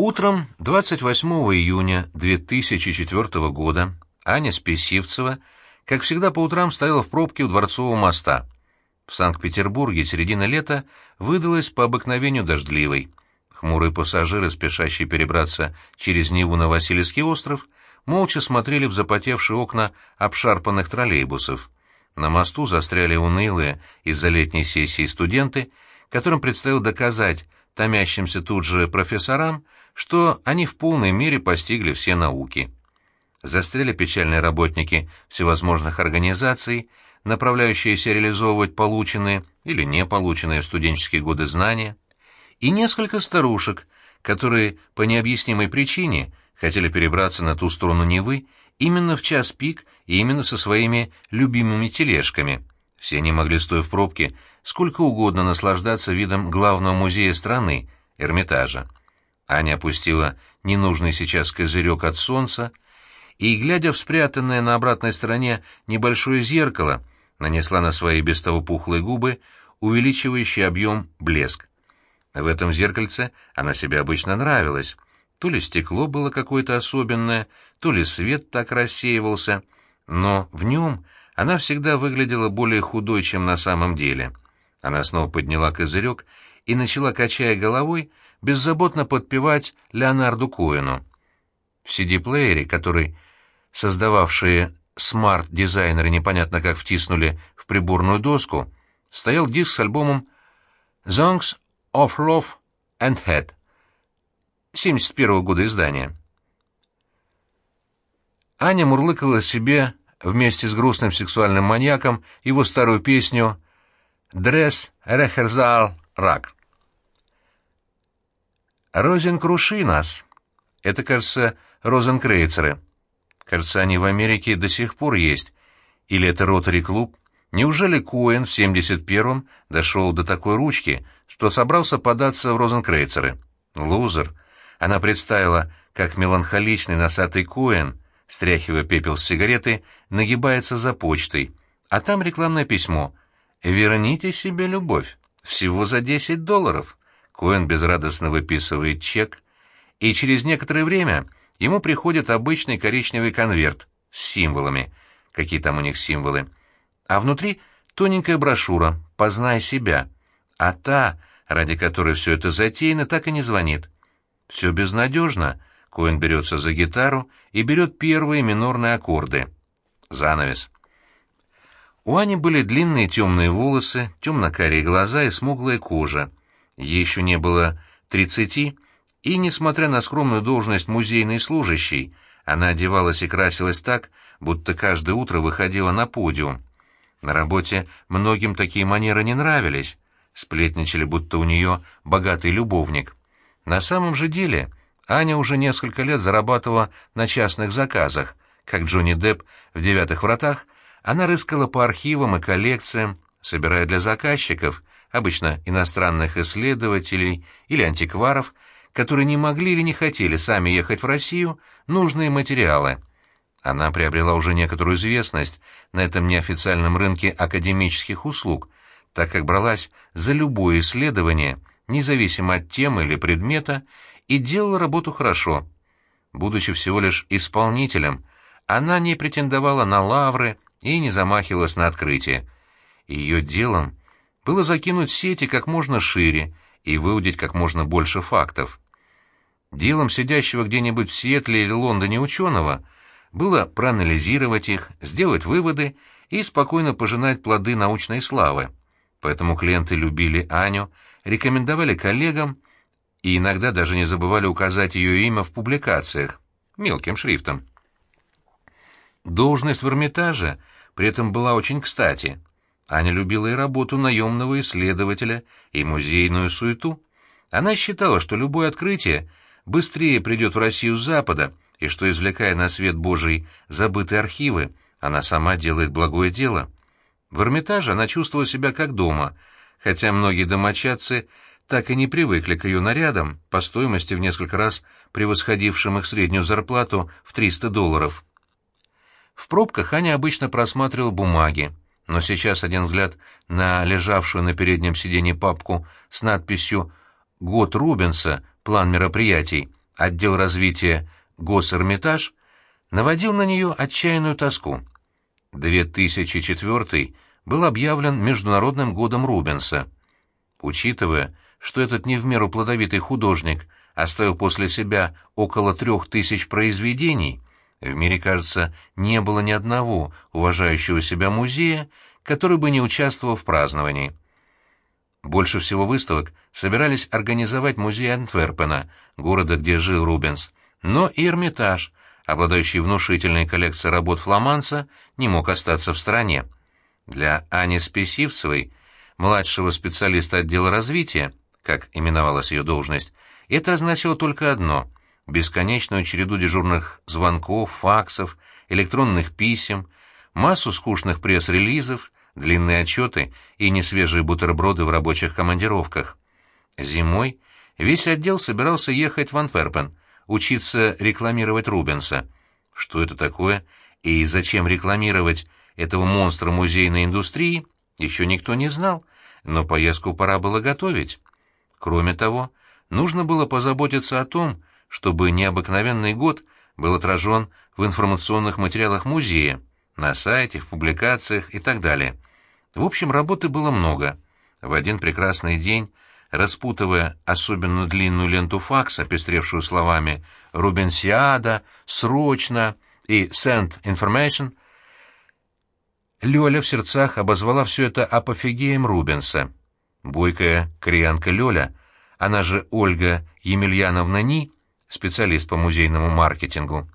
Утром 28 июня 2004 года Аня Спесивцева, как всегда по утрам, стояла в пробке у Дворцового моста. В Санкт-Петербурге середина лета выдалась по обыкновению дождливой. Хмурые пассажиры, спешащие перебраться через Неву на Васильевский остров, молча смотрели в запотевшие окна обшарпанных троллейбусов. На мосту застряли унылые из-за летней сессии студенты, которым предстояло доказать томящимся тут же профессорам, что они в полной мере постигли все науки. Застряли печальные работники всевозможных организаций, направляющиеся реализовывать полученные или не полученные в студенческие годы знания, и несколько старушек, которые по необъяснимой причине хотели перебраться на ту сторону Невы именно в час пик и именно со своими любимыми тележками. Все они могли, стоя в пробке, сколько угодно наслаждаться видом главного музея страны, Эрмитажа. Аня опустила ненужный сейчас козырек от солнца и, глядя в спрятанное на обратной стороне небольшое зеркало, нанесла на свои без того пухлые губы увеличивающий объем блеск. В этом зеркальце она себе обычно нравилась. То ли стекло было какое-то особенное, то ли свет так рассеивался, но в нем она всегда выглядела более худой, чем на самом деле. Она снова подняла козырек и начала, качая головой, беззаботно подпевать Леонарду Коэну. В CD-плеере, который создававшие смарт-дизайнеры непонятно как втиснули в приборную доску, стоял диск с альбомом «Songs of Love and Head» 71 года издания. Аня мурлыкала себе вместе с грустным сексуальным маньяком его старую песню «Дресс Рехерзал Рак». «Розенкруши нас». Это, кажется, розенкрейцеры. Кажется, они в Америке до сих пор есть. Или это ротари-клуб? Неужели Коэн в 71-м дошел до такой ручки, что собрался податься в розенкрейцеры? Лузер. Она представила, как меланхоличный носатый Коэн, стряхивая пепел с сигареты, нагибается за почтой. А там рекламное письмо. «Верните себе любовь. Всего за 10 долларов». Коэн безрадостно выписывает чек, и через некоторое время ему приходит обычный коричневый конверт с символами. Какие там у них символы? А внутри тоненькая брошюра «Познай себя». А та, ради которой все это затеяно, так и не звонит. Все безнадежно. Коэн берется за гитару и берет первые минорные аккорды. Занавес. У Ани были длинные темные волосы, темно-карие глаза и смуглая кожа. Ей еще не было тридцати, и, несмотря на скромную должность музейной служащей, она одевалась и красилась так, будто каждое утро выходила на подиум. На работе многим такие манеры не нравились, сплетничали, будто у нее богатый любовник. На самом же деле Аня уже несколько лет зарабатывала на частных заказах, как Джонни Депп в «Девятых вратах», она рыскала по архивам и коллекциям, собирая для заказчиков обычно иностранных исследователей или антикваров, которые не могли или не хотели сами ехать в Россию, нужные материалы. Она приобрела уже некоторую известность на этом неофициальном рынке академических услуг, так как бралась за любое исследование, независимо от темы или предмета, и делала работу хорошо. Будучи всего лишь исполнителем, она не претендовала на лавры и не замахивалась на открытие. Ее делом было закинуть сети как можно шире и выудить как можно больше фактов. Делом сидящего где-нибудь в Сиэтле или Лондоне ученого было проанализировать их, сделать выводы и спокойно пожинать плоды научной славы. Поэтому клиенты любили Аню, рекомендовали коллегам и иногда даже не забывали указать ее имя в публикациях, мелким шрифтом. Должность в Эрмитаже при этом была очень кстати. Аня любила и работу наемного исследователя, и музейную суету. Она считала, что любое открытие быстрее придет в Россию с Запада, и что, извлекая на свет Божий забытые архивы, она сама делает благое дело. В Эрмитаже она чувствовала себя как дома, хотя многие домочадцы так и не привыкли к ее нарядам, по стоимости в несколько раз превосходившим их среднюю зарплату в 300 долларов. В пробках Аня обычно просматривала бумаги, но сейчас один взгляд на лежавшую на переднем сиденье папку с надписью «Год Рубенса. План мероприятий» отдел развития Госэрмитаж, наводил на нее отчаянную тоску. 2004 был объявлен Международным годом Рубенса. Учитывая, что этот не в меру плодовитый художник оставил после себя около трех тысяч произведений, в мире, кажется, не было ни одного уважающего себя музея, который бы не участвовал в праздновании. Больше всего выставок собирались организовать музей Антверпена, города, где жил Рубенс, но и Эрмитаж, обладающий внушительной коллекцией работ фламанца, не мог остаться в стороне. Для Ани Спесивцевой, младшего специалиста отдела развития, как именовалась ее должность, это означало только одно — бесконечную череду дежурных звонков, факсов, электронных писем, массу скучных пресс-релизов, длинные отчеты и несвежие бутерброды в рабочих командировках. Зимой весь отдел собирался ехать в Антверпен, учиться рекламировать Рубенса. Что это такое и зачем рекламировать этого монстра музейной индустрии, еще никто не знал, но поездку пора было готовить. Кроме того, нужно было позаботиться о том, чтобы необыкновенный год был отражен в информационных материалах музея, на сайте, в публикациях и так далее. В общем, работы было много. В один прекрасный день, распутывая особенно длинную ленту факса, пестревшую словами «Рубенсиада», «Срочно» и «Send Information», Лёля в сердцах обозвала все это апофигеем Рубенса. Бойкая кореянка Лёля, она же Ольга Емельяновна Ни, специалист по музейному маркетингу,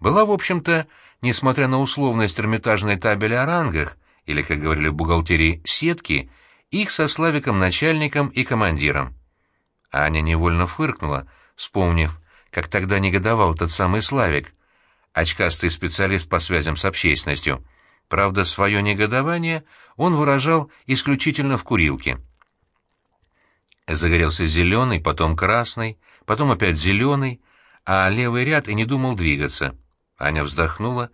была, в общем-то, несмотря на условность эрмитажной табели о рангах, или, как говорили в бухгалтерии, сетки, их со Славиком начальником и командиром. Аня невольно фыркнула, вспомнив, как тогда негодовал тот самый Славик, очкастый специалист по связям с общественностью. Правда, свое негодование он выражал исключительно в курилке. Загорелся зеленый, потом красный, потом опять зеленый, а левый ряд и не думал двигаться. Аня вздохнула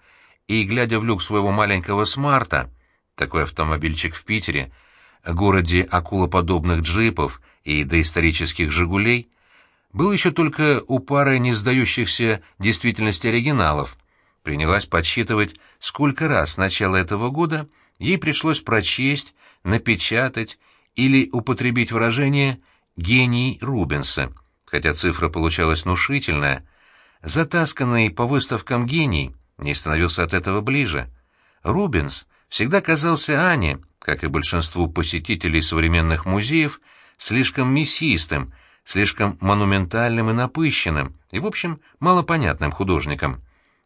и, глядя в люк своего маленького смарта, такой автомобильчик в Питере, городе акулоподобных джипов и доисторических «Жигулей», был еще только у пары не сдающихся действительности оригиналов. Принялась подсчитывать, сколько раз с начала этого года ей пришлось прочесть, напечатать или употребить выражение «гений Рубенса», хотя цифра получалась внушительная. Затасканный по выставкам гений не становился от этого ближе. Рубенс всегда казался Ане, как и большинству посетителей современных музеев, слишком мясистым, слишком монументальным и напыщенным, и, в общем, малопонятным художником.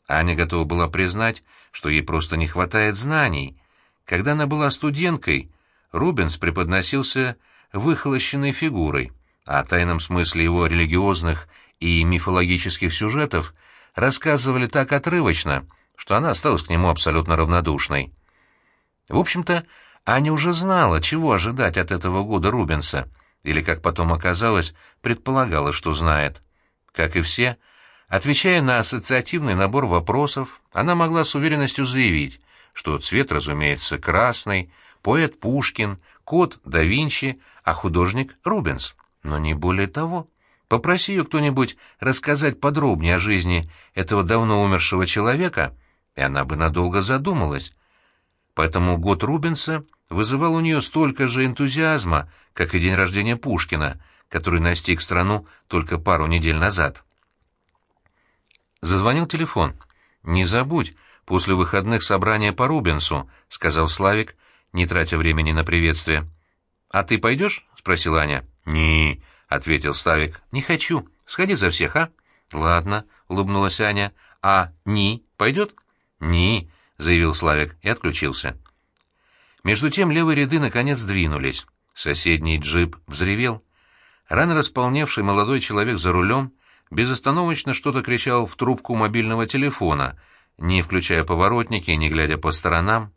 Аня готова была признать, что ей просто не хватает знаний. Когда она была студенткой, Рубенс преподносился выхолощенной фигурой, о тайном смысле его религиозных и мифологических сюжетов рассказывали так отрывочно, что она осталась к нему абсолютно равнодушной. В общем-то, Аня уже знала, чего ожидать от этого года Рубенса, или, как потом оказалось, предполагала, что знает. Как и все, отвечая на ассоциативный набор вопросов, она могла с уверенностью заявить, что цвет, разумеется, красный, поэт Пушкин, кот да Винчи, а художник Рубенс. Но не более того. Попроси ее кто-нибудь рассказать подробнее о жизни этого давно умершего человека, и она бы надолго задумалась, Поэтому год Рубенса вызывал у нее столько же энтузиазма, как и день рождения Пушкина, который настиг страну только пару недель назад. Зазвонил телефон. «Не забудь, после выходных собрания по Рубенсу», — сказал Славик, не тратя времени на приветствие. «А ты пойдешь?» — спросила Аня. «Не», — ответил Славик. «Не хочу. Сходи за всех, а?» «Ладно», — улыбнулась Аня. «А Ни пойдет?» «Ни», — заявил Славик и отключился. Между тем левые ряды наконец двинулись. Соседний джип взревел. Рано располневший молодой человек за рулем безостановочно что-то кричал в трубку мобильного телефона, не включая поворотники и не глядя по сторонам.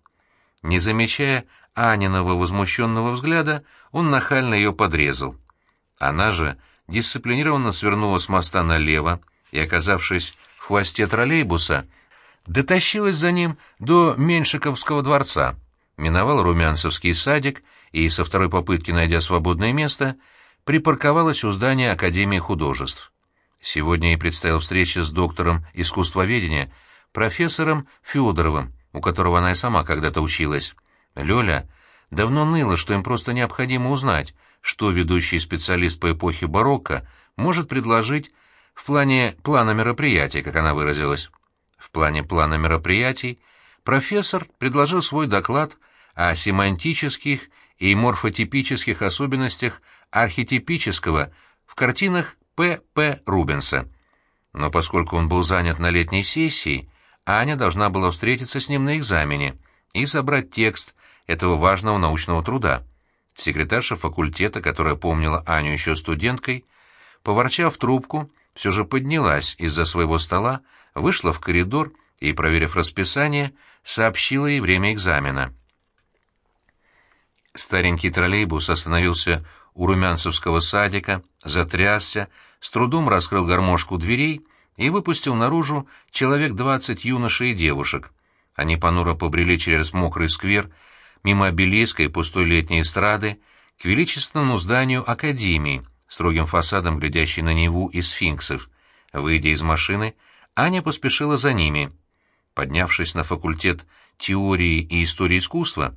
Не замечая Аниного возмущенного взгляда, он нахально ее подрезал. Она же дисциплинированно свернула с моста налево и, оказавшись в хвосте троллейбуса, дотащилась за ним до Меньшиковского дворца, миновала Румянцевский садик и, со второй попытки найдя свободное место, припарковалась у здания Академии художеств. Сегодня ей предстояла встреча с доктором искусствоведения, профессором Федоровым, у которого она и сама когда-то училась. Лёля давно ныла, что им просто необходимо узнать, что ведущий специалист по эпохе барокко может предложить в плане плана мероприятий, как она выразилась. В плане плана мероприятий профессор предложил свой доклад о семантических и морфотипических особенностях архетипического в картинах П. П. Рубенса. Но поскольку он был занят на летней сессии, Аня должна была встретиться с ним на экзамене и собрать текст этого важного научного труда. Секретарша факультета, которая помнила Аню еще студенткой, поворчав трубку, все же поднялась из-за своего стола, вышла в коридор и, проверив расписание, сообщила ей время экзамена. Старенький троллейбус остановился у Румянцевского садика, затрясся, с трудом раскрыл гармошку дверей и выпустил наружу человек двадцать юношей и девушек. Они понуро побрели через мокрый сквер, мимо обелиска и пустой летней эстрады, к величественному зданию Академии, строгим фасадом, глядящей на Неву и сфинксов. Выйдя из машины, Аня поспешила за ними. Поднявшись на факультет теории и истории искусства,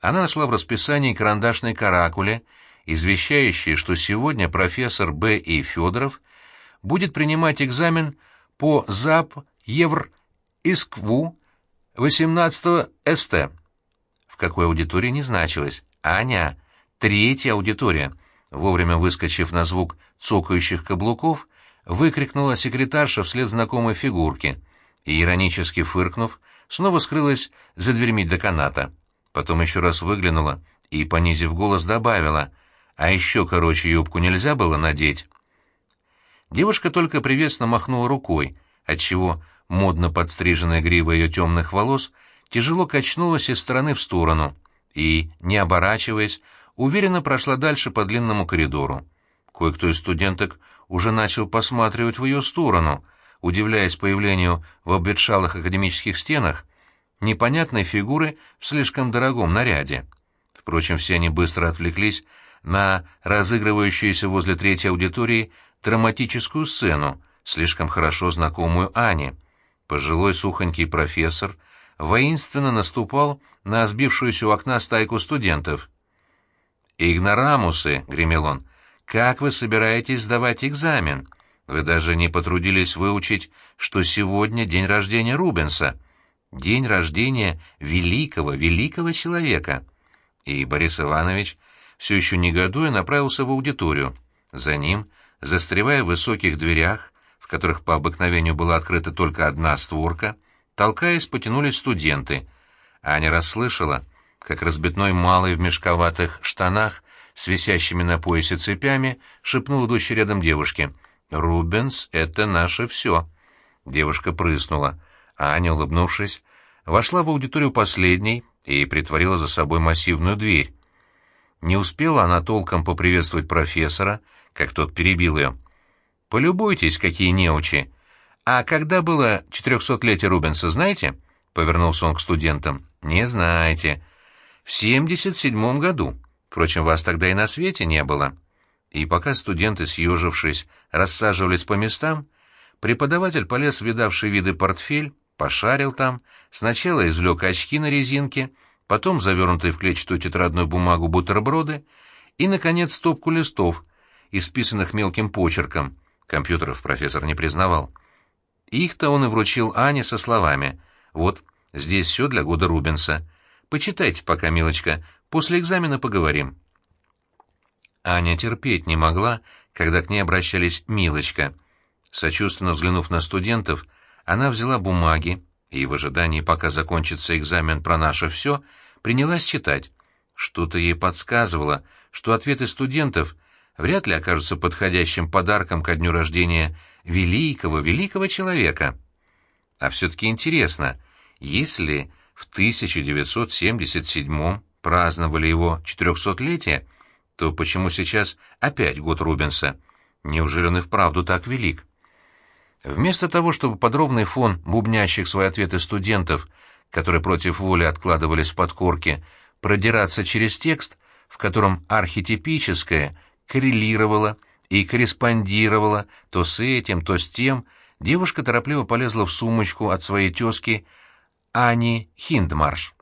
она нашла в расписании карандашной каракуле, извещающие, что сегодня профессор Б. И. Федоров будет принимать экзамен по ЗАП Евр Искву 18 СТ. Какой аудитории не значилось. Аня, третья аудитория. Вовремя выскочив на звук цокающих каблуков, выкрикнула секретарша вслед знакомой фигурки и, иронически фыркнув, снова скрылась за дверьми деканата. Потом еще раз выглянула и, понизив голос, добавила, «А еще короче юбку нельзя было надеть?» Девушка только приветственно махнула рукой, отчего модно подстриженная грива ее темных волос тяжело качнулась из стороны в сторону и, не оборачиваясь, уверенно прошла дальше по длинному коридору. Кое-кто из студенток уже начал посматривать в ее сторону, удивляясь появлению в обветшалых академических стенах непонятной фигуры в слишком дорогом наряде. Впрочем, все они быстро отвлеклись на разыгрывающуюся возле третьей аудитории драматическую сцену, слишком хорошо знакомую Ане. Пожилой сухонький профессор воинственно наступал на сбившуюся у окна стайку студентов. «Игнорамусы!» — гремел он. «Как вы собираетесь сдавать экзамен? Вы даже не потрудились выучить, что сегодня день рождения Рубенса» день рождения великого, великого человека. И Борис Иванович, все еще негодуя, направился в аудиторию. За ним, застревая в высоких дверях, в которых по обыкновению была открыта только одна створка, толкаясь, потянулись студенты. Аня расслышала, как разбитной малый в мешковатых штанах с висящими на поясе цепями шепнул идущей рядом девушке. «Рубенс — это наше все». Девушка прыснула. Аня, улыбнувшись, вошла в аудиторию последней и притворила за собой массивную дверь. Не успела она толком поприветствовать профессора, как тот перебил ее. «Полюбуйтесь, какие неучи! А когда было четырехсотлетие Рубенса, знаете?» — повернулся он к студентам. «Не знаете. В семьдесят седьмом году. Впрочем, вас тогда и на свете не было». И пока студенты, съежившись, рассаживались по местам, преподаватель полез в видавший виды портфель, пошарил там, сначала извлек очки на резинке, потом завернутые в клетчатую тетрадную бумагу бутерброды и, наконец, стопку листов, исписанных мелким почерком. Компьютеров профессор не признавал. Их-то он и вручил Ане со словами «Вот, здесь все для года Рубенса. Почитайте пока, милочка, после экзамена поговорим». Аня терпеть не могла, когда к ней обращались «милочка». Сочувственно взглянув на студентов, она взяла бумаги и, в ожидании, пока закончится экзамен про наше все, принялась читать. Что-то ей подсказывало, что ответы студентов вряд ли окажутся подходящим подарком ко дню рождения великого, великого человека. А все-таки интересно, если в 1977 праздновали его 400-летие, то почему сейчас опять год Рубенса? Неужели он и вправду так велик? Вместо того, чтобы под ровный фон бубнящих свои ответы студентов, которые против воли откладывались под корки, продираться через текст, в котором архетипическое коррелировало и корреспондировала то с этим, то с тем, девушка торопливо полезла в сумочку от своей тезки Ани Хиндмарш.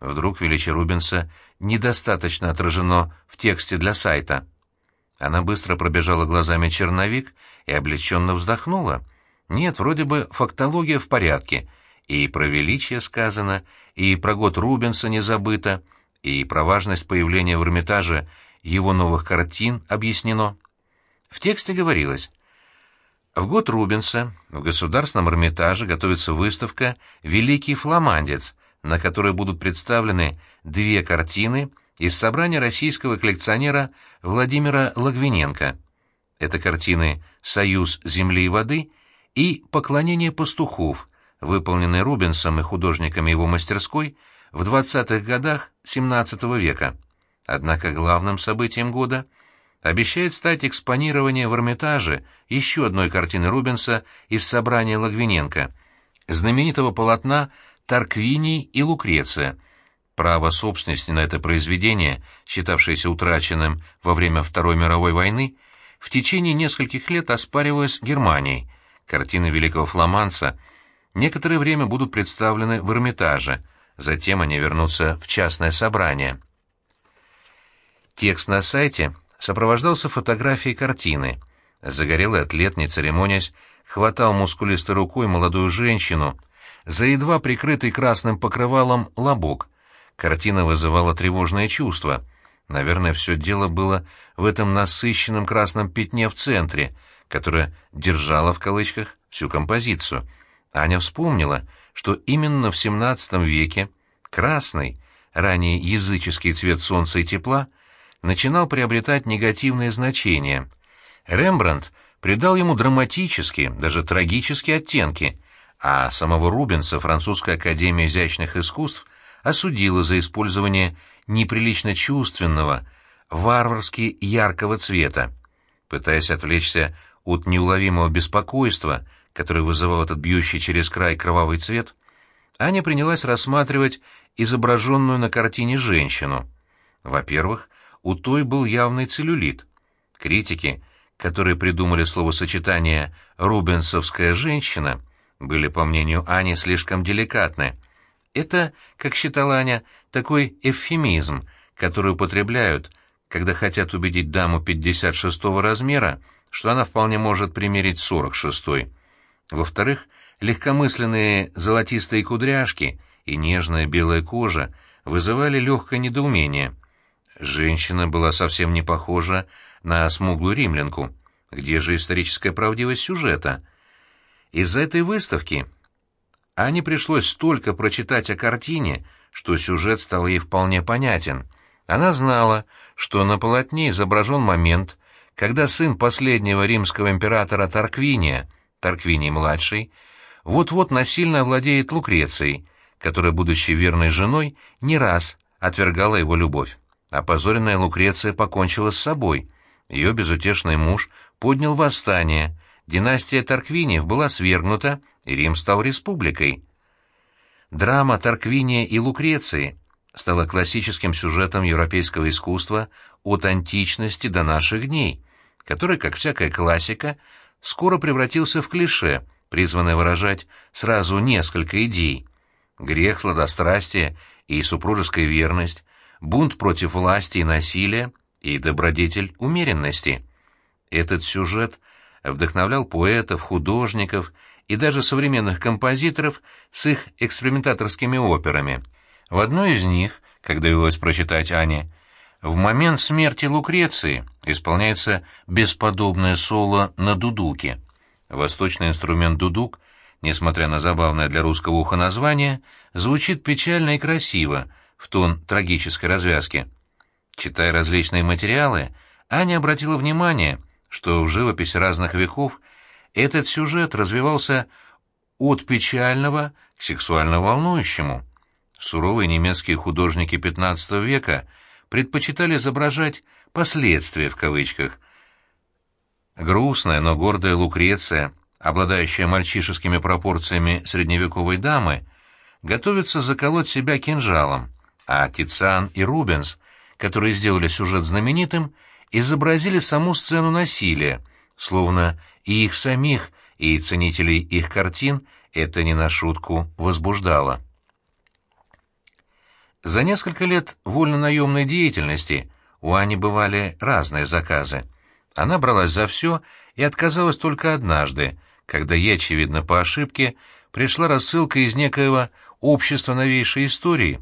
Вдруг величие Рубенса недостаточно отражено в тексте для сайта. Она быстро пробежала глазами черновик и облегченно вздохнула. Нет, вроде бы фактология в порядке. И про величие сказано, и про год Рубенса не забыто, и про важность появления в Эрмитаже его новых картин объяснено. В тексте говорилось, в год Рубенса в Государственном Эрмитаже готовится выставка «Великий фламандец», на которой будут представлены две картины из собрания российского коллекционера Владимира Логвиненко. Это картины «Союз земли и воды» и «Поклонение пастухов», выполненные Рубенсом и художниками его мастерской в 20-х годах XVII века. Однако главным событием года обещает стать экспонирование в Эрмитаже еще одной картины Рубенса из собрания Логвиненко, знаменитого полотна «Тарквиний и Лукреция», Право собственности на это произведение, считавшееся утраченным во время Второй мировой войны, в течение нескольких лет оспаривалось Германией. Картины великого фламанца некоторое время будут представлены в Эрмитаже, затем они вернутся в частное собрание. Текст на сайте сопровождался фотографией картины. Загорелый атлет, не церемонясь, хватал мускулистой рукой молодую женщину за едва прикрытый красным покрывалом лобок, Картина вызывала тревожное чувство. Наверное, все дело было в этом насыщенном красном пятне в центре, которое держало в кавычках всю композицию. Аня вспомнила, что именно в XVII веке красный, ранее языческий цвет солнца и тепла, начинал приобретать негативные значения. Рембрандт придал ему драматические, даже трагические оттенки, а самого Рубенса французская академия изящных искусств осудила за использование неприлично чувственного, варварски яркого цвета. Пытаясь отвлечься от неуловимого беспокойства, которое вызывал этот бьющий через край кровавый цвет, Аня принялась рассматривать изображенную на картине женщину. Во-первых, у той был явный целлюлит. Критики, которые придумали словосочетание «рубенсовская женщина», были, по мнению Ани, слишком деликатны — это, как считала Аня, такой эвфемизм, который употребляют, когда хотят убедить даму 56-го размера, что она вполне может примерить 46-й. Во-вторых, легкомысленные золотистые кудряшки и нежная белая кожа вызывали легкое недоумение. Женщина была совсем не похожа на смуглую римлянку. Где же историческая правдивость сюжета? Из-за этой выставки Ане пришлось столько прочитать о картине, что сюжет стал ей вполне понятен. Она знала, что на полотне изображен момент, когда сын последнего римского императора Тарквиния, Тарквиний-младший, вот-вот насильно овладеет Лукрецией, которая, будучи верной женой, не раз отвергала его любовь. Опозоренная Лукреция покончила с собой. Ее безутешный муж поднял восстание. Династия Тарквиниев была свергнута, и Рим стал республикой. Драма Тарквиния и Лукреции стала классическим сюжетом европейского искусства от античности до наших дней, который, как всякая классика, скоро превратился в клише, призванное выражать сразу несколько идей. Грех, сладострастие и супружеская верность, бунт против власти и насилия и добродетель умеренности. Этот сюжет вдохновлял поэтов, художников и даже современных композиторов с их экспериментаторскими операми. В одной из них, как довелось прочитать Ане, в момент смерти Лукреции исполняется бесподобное соло на дудуке. Восточный инструмент дудук, несмотря на забавное для русского уха название, звучит печально и красиво, в тон трагической развязки. Читая различные материалы, Аня обратила внимание, что в живописи разных веков этот сюжет развивался от печального к сексуально волнующему. Суровые немецкие художники XV века предпочитали изображать «последствия» в кавычках. Грустная, но гордая Лукреция, обладающая мальчишескими пропорциями средневековой дамы, готовится заколоть себя кинжалом, а Тициан и Рубенс, которые сделали сюжет знаменитым, изобразили саму сцену насилия, словно и их самих, и ценителей их картин это не на шутку возбуждало. За несколько лет вольно-наемной деятельности у Ани бывали разные заказы. Она бралась за все и отказалась только однажды, когда ей, очевидно, по ошибке, пришла рассылка из некоего общества новейшей истории,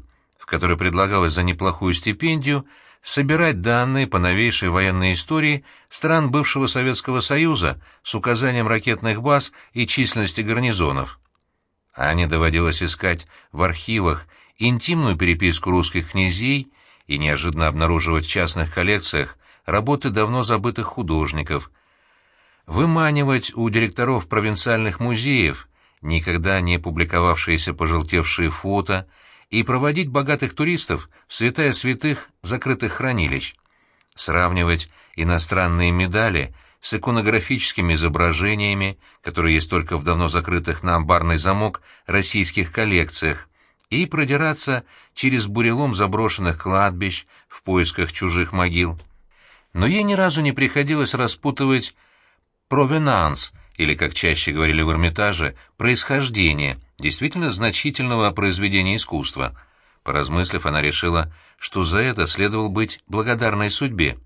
в которой предлагалось за неплохую стипендию собирать данные по новейшей военной истории стран бывшего Советского Союза с указанием ракетных баз и численности гарнизонов. Ане доводилось искать в архивах интимную переписку русских князей и неожиданно обнаруживать в частных коллекциях работы давно забытых художников, выманивать у директоров провинциальных музеев никогда не публиковавшиеся пожелтевшие фото и проводить богатых туристов в святая святых закрытых хранилищ, сравнивать иностранные медали с иконографическими изображениями, которые есть только в давно закрытых на амбарный замок российских коллекциях, и продираться через бурелом заброшенных кладбищ в поисках чужих могил. Но ей ни разу не приходилось распутывать провенанс, или, как чаще говорили в Эрмитаже, происхождение действительно значительного произведения искусства. Поразмыслив, она решила, что за это следовало быть благодарной судьбе.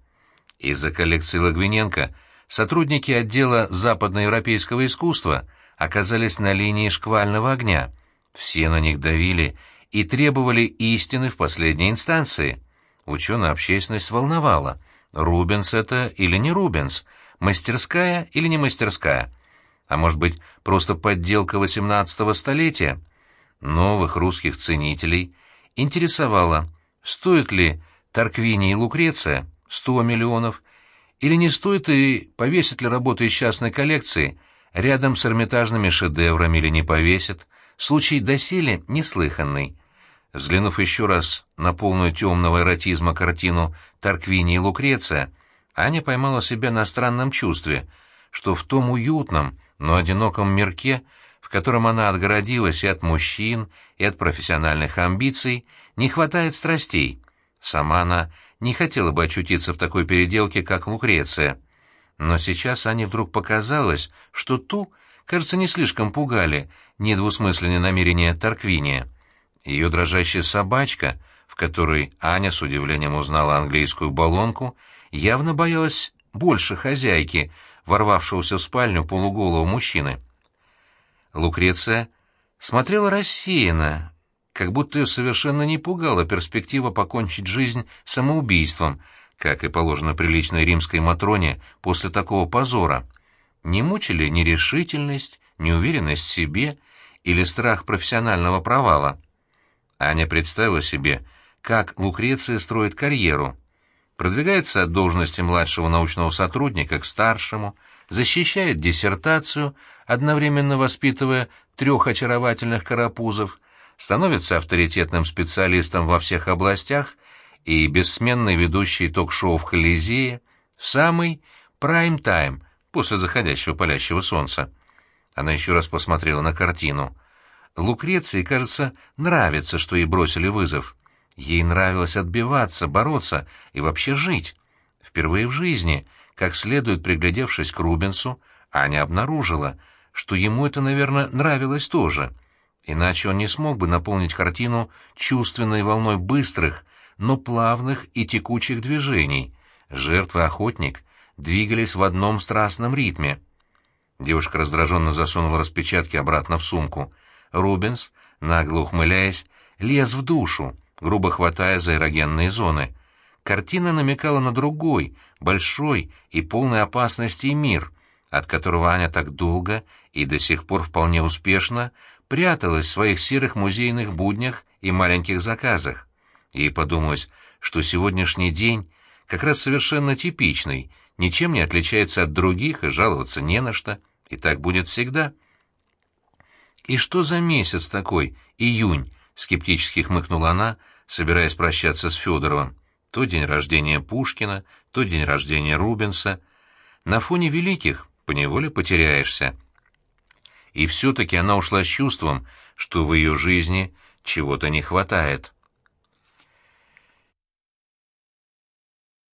Из-за коллекции Лагвиненко сотрудники отдела западноевропейского искусства оказались на линии шквального огня. Все на них давили и требовали истины в последней инстанции. Ученая общественность волновала, Рубенс это или не Рубенс, мастерская или не мастерская. А может быть, просто подделка XVIII столетия? Новых русских ценителей интересовало, стоит ли Тарквини и Лукреция 100 миллионов, или не стоит и повесить ли работы из частной коллекции рядом с эрмитажными шедеврами или не повесит. Случай доселе неслыханный. Взглянув еще раз на полную темного эротизма картину Тарквини и Лукреция, Аня поймала себя на странном чувстве, что в том уютном, но одиноком мирке, в котором она отгородилась и от мужчин, и от профессиональных амбиций, не хватает страстей. Сама она не хотела бы очутиться в такой переделке, как Лукреция. Но сейчас Ане вдруг показалось, что ту, кажется, не слишком пугали недвусмысленные намерения Тарквиния. Ее дрожащая собачка, в которой Аня с удивлением узнала английскую баллонку, явно боялась больше хозяйки, ворвавшегося в спальню полуголого мужчины. Лукреция смотрела рассеянно, как будто ее совершенно не пугала перспектива покончить жизнь самоубийством, как и положено приличной римской Матроне после такого позора. Не мучили нерешительность, неуверенность в себе или страх профессионального провала. Аня представила себе, как Лукреция строит карьеру. Продвигается от должности младшего научного сотрудника к старшему, защищает диссертацию, одновременно воспитывая трех очаровательных карапузов, становится авторитетным специалистом во всех областях и бессменной ведущей ток-шоу в Колизее в самый прайм-тайм после заходящего палящего солнца. Она еще раз посмотрела на картину. Лукреции, кажется, нравится, что ей бросили вызов. Ей нравилось отбиваться, бороться и вообще жить. Впервые в жизни, как следует приглядевшись к Рубенсу, Аня обнаружила, что ему это, наверное, нравилось тоже. Иначе он не смог бы наполнить картину чувственной волной быстрых, но плавных и текучих движений. Жертва и охотник двигались в одном страстном ритме. Девушка раздраженно засунула распечатки обратно в сумку. Рубенс, нагло ухмыляясь, лез в душу, грубо хватая за эрогенные зоны. Картина намекала на другой, большой и полной опасности мир, от которого Аня так долго и до сих пор вполне успешно пряталась в своих серых музейных буднях и маленьких заказах. Ей подумалось, что сегодняшний день как раз совершенно типичный, ничем не отличается от других и жаловаться не на что, и так будет всегда. «И что за месяц такой, июнь?» — скептически хмыкнула она, собираясь прощаться с Федоровым. То день рождения Пушкина, то день рождения Рубенса. На фоне великих поневоле потеряешься. И все-таки она ушла с чувством, что в ее жизни чего-то не хватает.